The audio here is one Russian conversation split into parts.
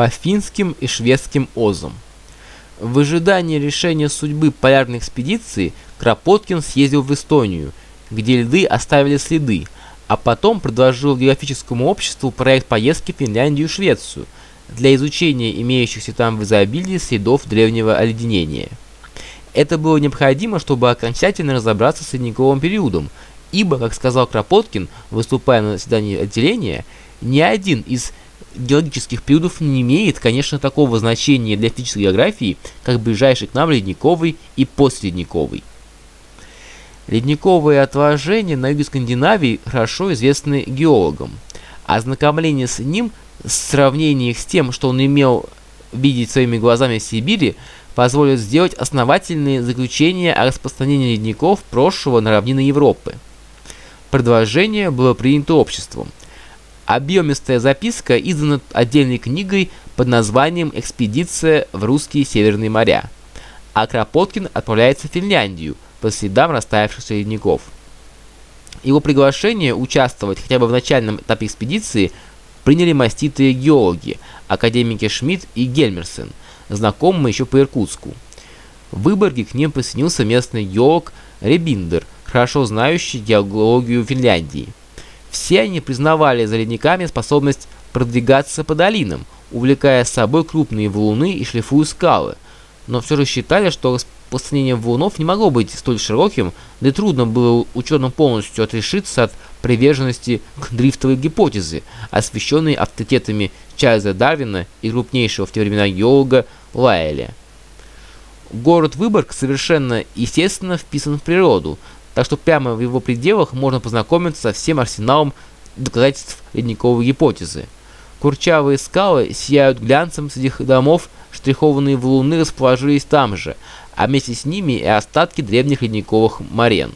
по финским и шведским озам. В ожидании решения судьбы полярной экспедиции Кропоткин съездил в Эстонию, где льды оставили следы, а потом предложил географическому обществу проект поездки в Финляндию и Швецию для изучения имеющихся там в изобилии следов древнего оледенения. Это было необходимо, чтобы окончательно разобраться с ледниковым периодом, ибо, как сказал Кропоткин, выступая на заседании отделения, ни один из геологических периодов не имеет, конечно, такого значения для физической географии, как ближайший к нам ледниковый и постледниковый. Ледниковые отложения на юге Скандинавии хорошо известны геологам. Ознакомление с ним, сравнение их с тем, что он имел видеть своими глазами в Сибири, позволит сделать основательные заключения о распространении ледников прошлого на равнины Европы. Предложение было принято обществом. Объемистая записка издана отдельной книгой под названием «Экспедиция в русские северные моря». А Кропоткин отправляется в Финляндию по следам растаявшихся ледников. Его приглашение участвовать хотя бы в начальном этапе экспедиции приняли маститые геологи, академики Шмидт и Гельмерсен, знакомые еще по Иркутску. В Выборге к ним присоединился местный геолог Ребиндер, хорошо знающий геологию Финляндии. Все они признавали за ледниками способность продвигаться по долинам, увлекая с собой крупные валуны и шлифуя скалы, но все же считали, что распространение валунов не могло быть столь широким, да и трудно было ученым полностью отрешиться от приверженности к дрифтовой гипотезе, освещенной авторитетами Чарльза Дарвина и крупнейшего в те времена геолога Лайеля. Город Выборг совершенно естественно вписан в природу, так что прямо в его пределах можно познакомиться со всем арсеналом доказательств ледниковой гипотезы. Курчавые скалы сияют глянцем среди домов, штрихованные валуны расположились там же, а вместе с ними и остатки древних ледниковых морен.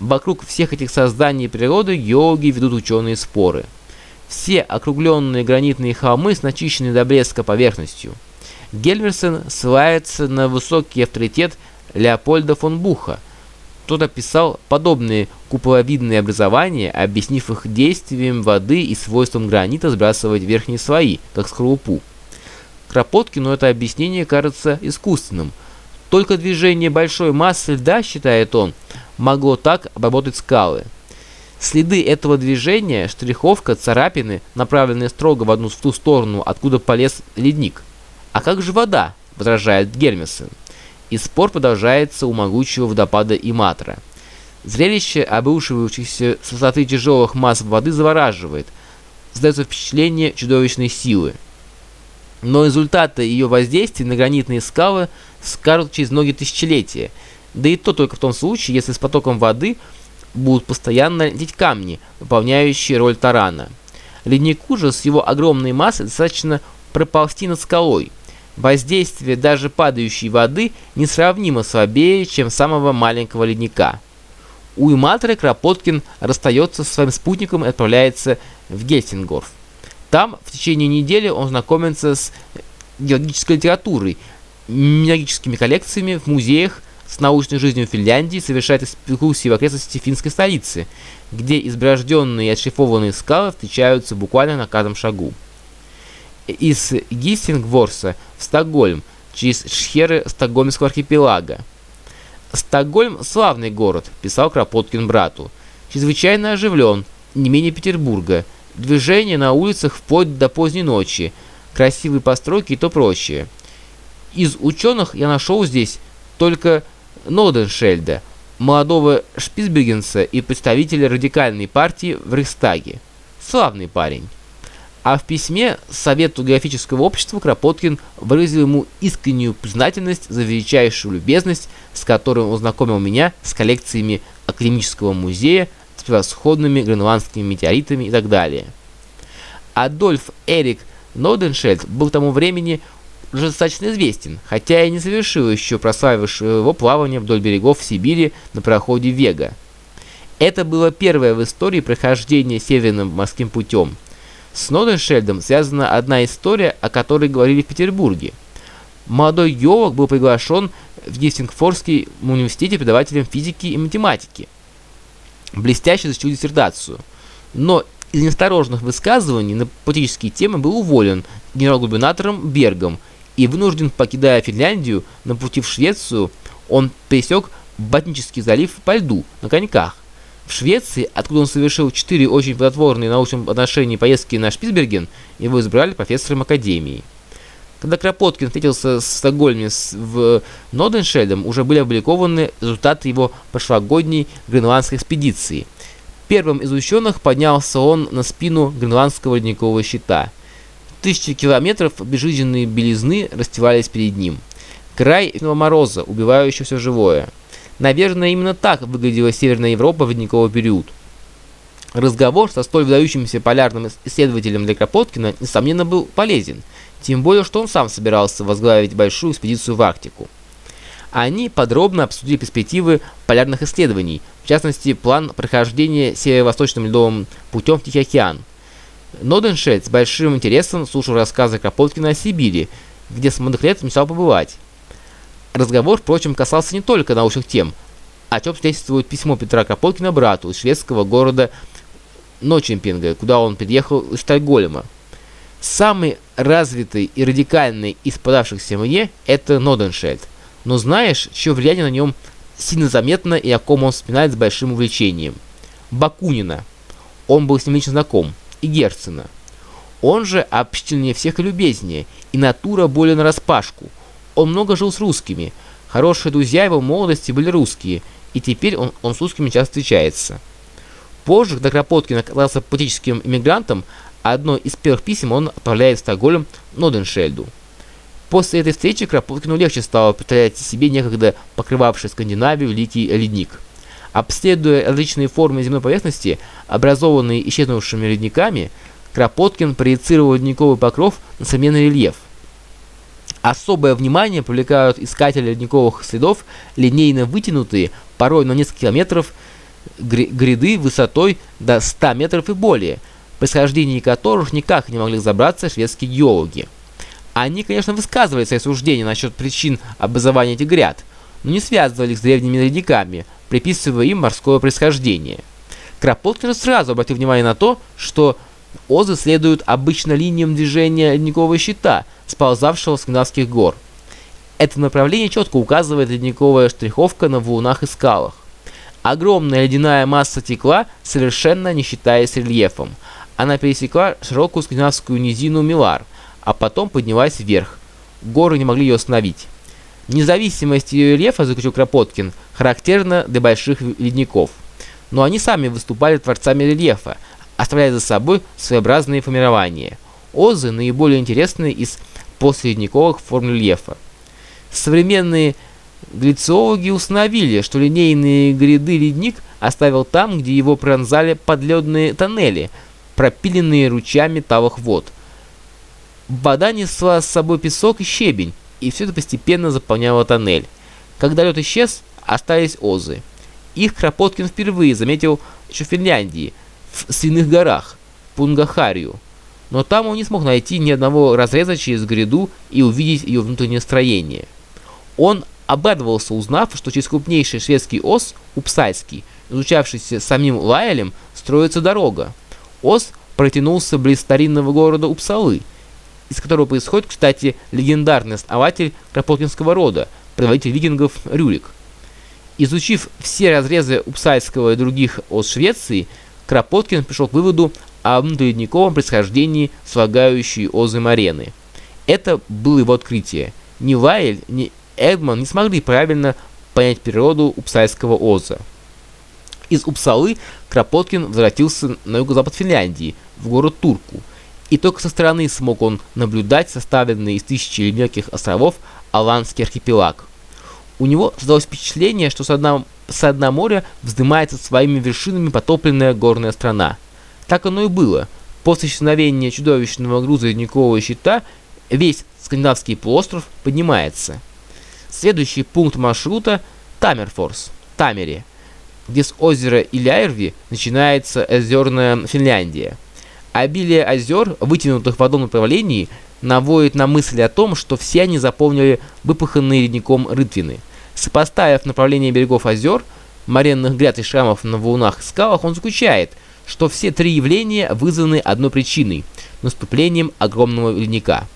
Вокруг всех этих созданий природы геологи ведут ученые споры. Все округленные гранитные холмы с начищенной до блеска поверхностью. Гельверсон ссылается на высокий авторитет Леопольда фон Буха – тот описал подобные куполовидные образования, объяснив их действием воды и свойством гранита сбрасывать верхние слои, как скорлупу. Кропоткину это объяснение кажется искусственным. Только движение большой массы льда, считает он, могло так обработать скалы. Следы этого движения, штриховка, царапины, направленные строго в одну в ту сторону, откуда полез ледник. А как же вода, возражает Гермесен и спор продолжается у могучего водопада Иматра. Зрелище обрушивающихся с высоты тяжелых масс воды завораживает, создается впечатление чудовищной силы. Но результаты ее воздействия на гранитные скалы скажут через многие тысячелетия, да и то только в том случае, если с потоком воды будут постоянно лететь камни, выполняющие роль тарана. Леднику же с его огромной массой достаточно проползти над скалой – Воздействие даже падающей воды несравнимо слабее, чем самого маленького ледника. У Иматры Кропоткин расстается со своим спутником и отправляется в Гельсингорф. Там в течение недели он знакомится с геологической литературой, минералогическими коллекциями в музеях, с научной жизнью Финляндии, совершает экскурсии в окрестности финской столицы, где изброжденные и отшлифованные скалы встречаются буквально на каждом шагу из Гиссингворса в Стокгольм через шхеры Стокгольмского архипелага. «Стокгольм – славный город», – писал Кропоткин брату. «Чрезвычайно оживлен, не менее Петербурга. Движение на улицах вплоть до поздней ночи, красивые постройки и то прочее. Из ученых я нашел здесь только Ноденшельда, молодого Шпицбергенса и представителя радикальной партии в Рейхстаге. Славный парень». А в письме Совету географического общества Кропоткин выразил ему искреннюю признательность за величайшую любезность, с которой он знакомил меня с коллекциями Академического музея, с превосходными гренландскими метеоритами и так далее. Адольф Эрик Ноденшельд был к тому времени уже достаточно известен, хотя и не совершил еще прославившего его плавание вдоль берегов Сибири на проходе Вега. Это было первое в истории прохождение Северным морским путем – с Ноденшельдом связана одна история, о которой говорили в Петербурге. Молодой геолог был приглашен в Гессингфорский университете преподавателем физики и математики. Блестяще защитил диссертацию. Но из неосторожных высказываний на политические темы был уволен генерал-губернатором Бергом и вынужден, покидая Финляндию, на пути в Швецию, он пересек Ботнический залив по льду на коньках. В Швеции, откуда он совершил четыре очень плодотворные в научном отношении поездки на Шпицберген, его избрали профессором академии. Когда Кропоткин встретился с Стокгольме в Ноденшельдом, уже были опубликованы результаты его прошлогодней гренландской экспедиции. Первым из ученых поднялся он на спину гренландского ледникового щита. Тысячи километров безжизненной белизны расстилались перед ним. Край мороза, убивающего все живое. Наверное, именно так выглядела Северная Европа в ледниковый период. Разговор со столь выдающимся полярным исследователем для Кропоткина, несомненно, был полезен – тем более, что он сам собирался возглавить большую экспедицию в Арктику. Они подробно обсудили перспективы полярных исследований, в частности, план прохождения северо-восточным ледовым путем в Тихий океан. Ноденшельд с большим интересом слушал рассказы Кропоткина о Сибири, где с молодых мечтал побывать. Разговор, впрочем, касался не только научных тем, о чем свидетельствует письмо Петра Кропоткина брату из шведского города Ночемпинга, куда он приехал из Стокгольма. Самый развитый и радикальный из подавшихся мне – это Ноденшельд. Но знаешь, чье влияние на нем сильно заметно и о ком он вспоминает с большим увлечением? Бакунина. Он был с ним лично знаком. И Герцена. Он же общительнее всех и любезнее, и натура более нараспашку. Он много жил с русскими. Хорошие друзья его молодости были русские, и теперь он, он с русскими часто встречается. Позже, когда Кропоткин оказался политическим иммигрантом, Одно из первых писем он отправляет в Стокгольм Ноденшельду. После этой встречи Кропоткину легче стало представлять себе некогда покрывавший Скандинавию великий ледник. Обследуя различные формы земной поверхности, образованные исчезнувшими ледниками, Кропоткин проецировал ледниковый покров на современный рельеф. Особое внимание привлекают искатели ледниковых следов линейно вытянутые, порой на несколько километров, гряды высотой до 100 метров и более – происхождении которых никак не могли разобраться шведские геологи. Они, конечно, высказывали свои суждения насчет причин образования этих гряд, но не связывали их с древними ледниками, приписывая им морское происхождение. Кропоткин сразу обратил внимание на то, что озы следуют обычно линиям движения ледникового щита, сползавшего с скандинавских гор. Это направление четко указывает ледниковая штриховка на валунах и скалах. Огромная ледяная масса текла, совершенно не считаясь рельефом, она пересекла широкую скандинавскую низину Милар, а потом поднялась вверх. Горы не могли ее остановить. Независимость ее рельефа, заключил Кропоткин, характерна для больших ледников. Но они сами выступали творцами рельефа, оставляя за собой своеобразные формирования. Озы наиболее интересные из послеледниковых форм рельефа. Современные глициологи установили, что линейные гряды ледник оставил там, где его пронзали подледные тоннели – пропиленные ручьями талых вод. Вода несла с собой песок и щебень, и все это постепенно заполняло тоннель. Когда лед исчез, остались озы. Их Кропоткин впервые заметил еще в Финляндии, в Свиных горах, Пунгахарию. Но там он не смог найти ни одного разреза через гряду и увидеть ее внутреннее строение. Он обрадовался, узнав, что через крупнейший шведский ос, Упсайский, изучавшийся самим Лайлем, строится дорога. Ос протянулся близ старинного города Упсалы, из которого происходит, кстати, легендарный основатель Кропоткинского рода, предводитель викингов Рюрик. Изучив все разрезы Упсальского и других ос Швеции, Кропоткин пришел к выводу о внутриледниковом происхождении слагающей озы Марены. Это было его открытие. Ни Лайль, ни Эдман не смогли правильно понять природу Упсальского оза. Из Упсалы Кропоткин возвратился на юго-запад Финляндии, в город Турку, и только со стороны смог он наблюдать составленный из тысячи мелких островов Аланский архипелаг. У него создалось впечатление, что со дна, со дна вздымается своими вершинами потопленная горная страна. Так оно и было. После исчезновения чудовищного груза ледникового щита весь скандинавский полуостров поднимается. Следующий пункт маршрута – Тамерфорс, Тамере – где с озера Иляйрви начинается озерная Финляндия. Обилие озер, вытянутых в одном направлении, наводит на мысль о том, что все они заполнили выпаханные ледником рытвины. Сопоставив направление берегов озер, моренных гряд и шрамов на волнах и скалах, он заключает, что все три явления вызваны одной причиной – наступлением огромного ледника.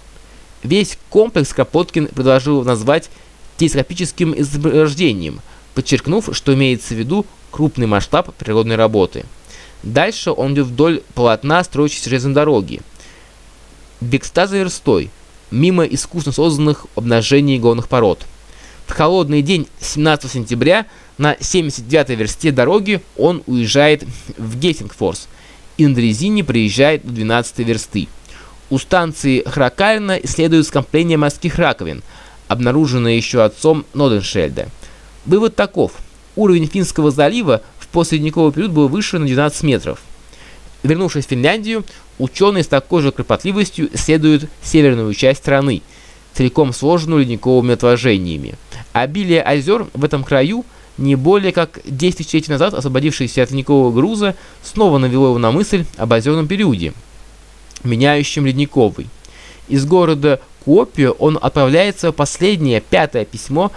Весь комплекс Кропоткин предложил назвать телескопическим изображением, подчеркнув, что имеется в виду крупный масштаб природной работы. Дальше он идет вдоль полотна строящейся железной дороги. Бекста за верстой, мимо искусно созданных обнажений горных пород. В холодный день 17 сентября на 79-й версте дороги он уезжает в Гессингфорс и на дрезине приезжает до 12 версты. У станции Хракальна исследуют скопление морских раковин, обнаруженное еще отцом Ноденшельда. Вывод таков. Уровень Финского залива в посредниковый период был выше на 12 метров. Вернувшись в Финляндию, ученые с такой же кропотливостью исследуют северную часть страны, целиком сложенную ледниковыми отложениями. Обилие озер в этом краю – не более как 10 тысячелетий назад освободившийся от ледникового груза снова навело его на мысль об озерном периоде, меняющем ледниковый. Из города Копию он отправляется в последнее, пятое письмо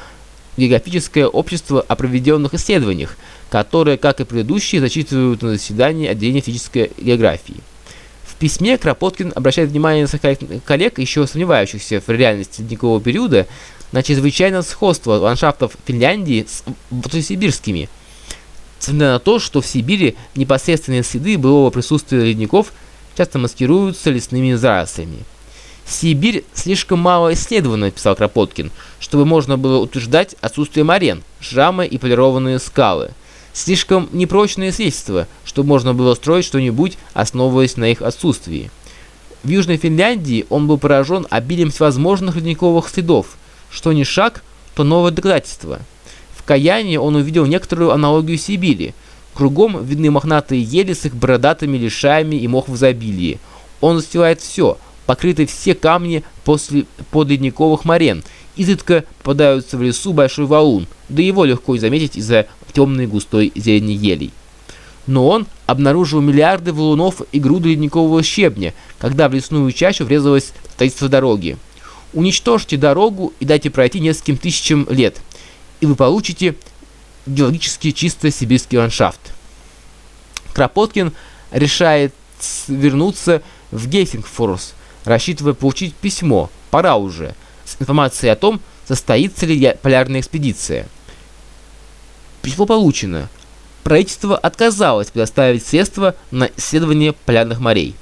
географическое общество о проведенных исследованиях, которое, как и предыдущие, зачитывают на заседании отделения физической географии. В письме Кропоткин обращает внимание на своих коллег, еще сомневающихся в реальности ледникового периода, чрезвычайное сходство ландшафтов Финляндии с сибирскими, несмотря на то, что в Сибири непосредственные следы былого присутствия ледников часто маскируются лесными зарослями. Сибирь слишком мало исследована, писал Кропоткин, чтобы можно было утверждать отсутствие морен, шрамы и полированные скалы. Слишком непрочные свидетельства, чтобы можно было строить что-нибудь, основываясь на их отсутствии. В Южной Финляндии он был поражен обилием всевозможных ледниковых следов, что не шаг, то новое доказательство. В Каянии он увидел некоторую аналогию Сибири. Кругом видны мохнатые ели с их бородатыми лишаями и мох в изобилии. Он застилает все, покрыты все камни после подледниковых морен. Изредка попадаются в лесу большой валун, да его легко заметить из-за темной густой зелени елей. Но он обнаружил миллиарды валунов и груды ледникового щебня, когда в лесную чащу врезалось строительство дороги. Уничтожьте дорогу и дайте пройти нескольким тысячам лет, и вы получите геологически чисто сибирский ландшафт. Кропоткин решает вернуться в Гельсингфорс, рассчитывая получить письмо, пора уже, с информацией о том, состоится ли полярная экспедиция. Письмо получено. Правительство отказалось предоставить средства на исследование полярных морей.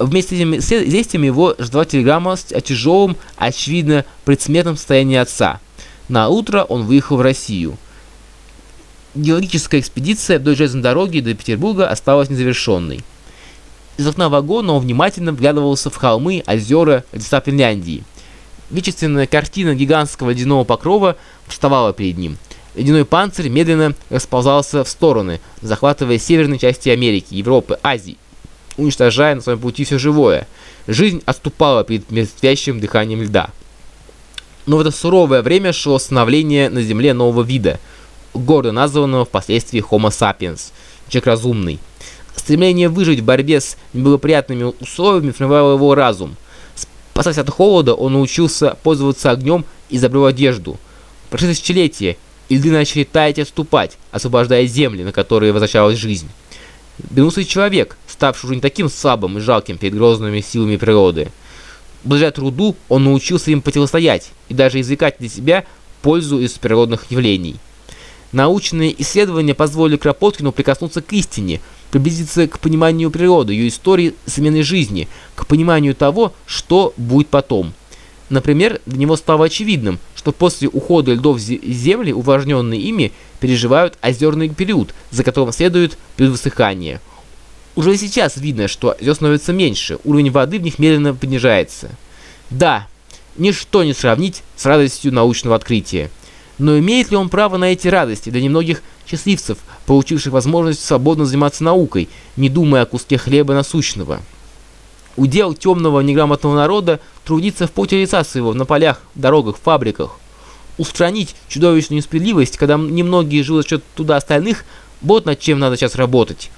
Вместе с этим известием его ждала телеграмма о тяжелом, очевидно, предсмертном состоянии отца. Наутро он выехал в Россию. Геологическая экспедиция вдоль железной дороги до Петербурга осталась незавершенной. Из окна вагона он внимательно вглядывался в холмы, озера, леса Финляндии. Величественная картина гигантского ледяного покрова вставала перед ним. Ледяной панцирь медленно расползался в стороны, захватывая северные части Америки, Европы, Азии уничтожая на своем пути все живое. Жизнь отступала перед мертвящим дыханием льда. Но в это суровое время шло становление на Земле нового вида, гордо названного впоследствии Homo sapiens, человек разумный. Стремление выжить в борьбе с неблагоприятными условиями формировало его разум. Спасаясь от холода, он научился пользоваться огнем и изобрел одежду. Прошли тысячелетия, и льды начали таять и отступать, освобождая земли, на которые возвращалась жизнь. Бенусый человек, ставший не таким слабым и жалким перед грозными силами природы. Благодаря труду он научился им противостоять и даже извлекать для себя пользу из природных явлений. Научные исследования позволили Кропоткину прикоснуться к истине, приблизиться к пониманию природы, ее истории смены жизни, к пониманию того, что будет потом. Например, для него стало очевидным, что после ухода льдов земли, увлажненные ими, переживают озерный период, за которым следует период высыхания. Уже сейчас видно, что озер становится меньше, уровень воды в них медленно понижается. Да, ничто не сравнить с радостью научного открытия. Но имеет ли он право на эти радости для немногих счастливцев, получивших возможность свободно заниматься наукой, не думая о куске хлеба насущного? Удел темного неграмотного народа трудиться в поте лица своего на полях, дорогах, фабриках. Устранить чудовищную несправедливость, когда немногие живут за счет туда остальных, вот над чем надо сейчас работать.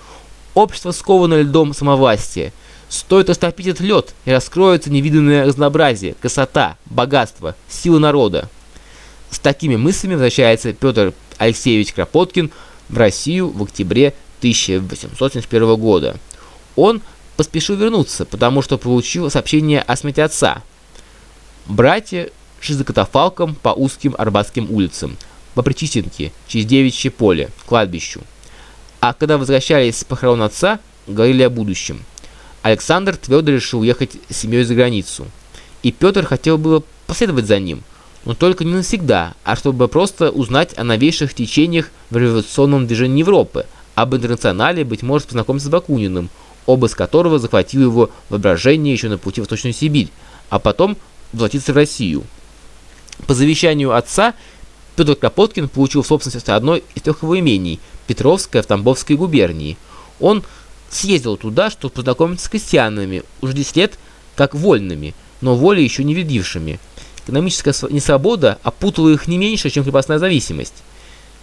Общество сковано льдом самовластия. Стоит растопить этот лед, и раскроется невиданное разнообразие, красота, богатство, сила народа. С такими мыслями возвращается Петр Алексеевич Кропоткин в Россию в октябре 1871 года. Он поспешил вернуться, потому что получил сообщение о смерти отца. Братья шли за катафалком по узким Арбатским улицам, по Причистенке, через Девичье поле, к кладбищу. А когда возвращались с похорон отца, говорили о будущем. Александр твердо решил уехать с семьей за границу. И Петр хотел было последовать за ним, но только не навсегда, а чтобы просто узнать о новейших течениях в революционном движении Европы, об интернационале, быть может, познакомиться с Бакуниным, обыск которого захватил его воображение еще на пути в Восточную Сибирь, а потом возвратиться в Россию. По завещанию отца Петр Кропоткин получил в собственность одно из трех его имений – Петровское в Тамбовской губернии. Он съездил туда, чтобы познакомиться с крестьянами, уже 10 лет как вольными, но воли еще не ведившими. Экономическая несвобода опутала их не меньше, чем крепостная зависимость.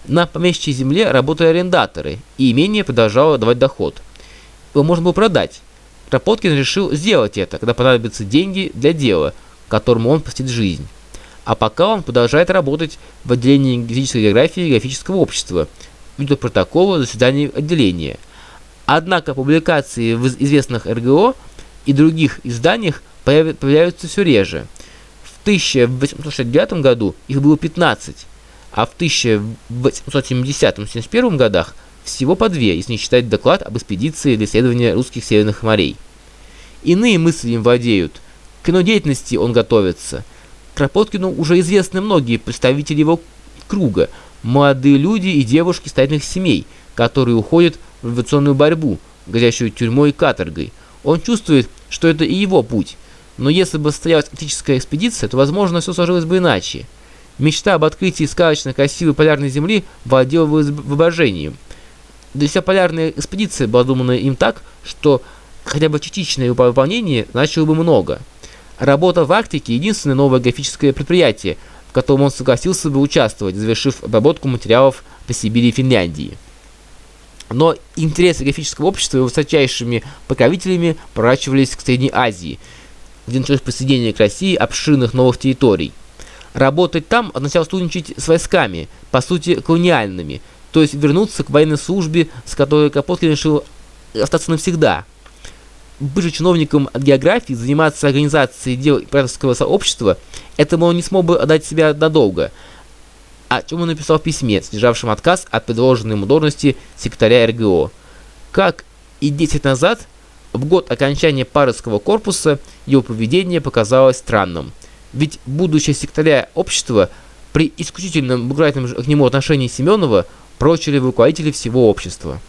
На помещичьей земле работали арендаторы, и имение продолжало давать доход. Его можно было продать. Кропоткин решил сделать это, когда понадобятся деньги для дела, которому он посвятит жизнь. А пока он продолжает работать в отделении физической географии и графического общества, ввиду протокола заседаний отделения. Однако публикации в известных РГО и других изданиях появляются все реже. В 1869 году их было 15, а в 1870-71 годах всего по две, если не считать доклад об экспедиции для исследования русских северных морей. Иные мысли им владеют. К кинодеятельности он готовится. Кропоткину уже известны многие представители его круга, молодые люди и девушки состоятельных семей, которые уходят в революционную борьбу, грозящую тюрьмой и каторгой. Он чувствует, что это и его путь. Но если бы состоялась арктическая экспедиция, то, возможно, все сложилось бы иначе. Мечта об открытии сказочно красивой полярной земли владела воображением. Да вся полярная экспедиция была думана им так, что хотя бы частичное выполнение значило бы много. Работа в Арктике – единственное новое графическое предприятие, котором он согласился бы участвовать, завершив обработку материалов по Сибири и Финляндии. Но интересы графического общества его высочайшими покровителями поворачивались к Средней Азии, где началось присоединение к России обширных новых территорий. Работать там означало сотрудничать с войсками, по сути колониальными, то есть вернуться к военной службе, с которой Капоткин решил остаться навсегда. Быть чиновником от географии, заниматься организацией дел императорского сообщества, этому он не смог бы отдать себя надолго, о чем он написал в письме, содержавшем отказ от предложенной ему должности секретаря РГО. Как и 10 назад, в год окончания Парыского корпуса, его поведение показалось странным. Ведь будущее секретаря общества при исключительном благодатном к нему отношении Семенова прочили руководители всего общества.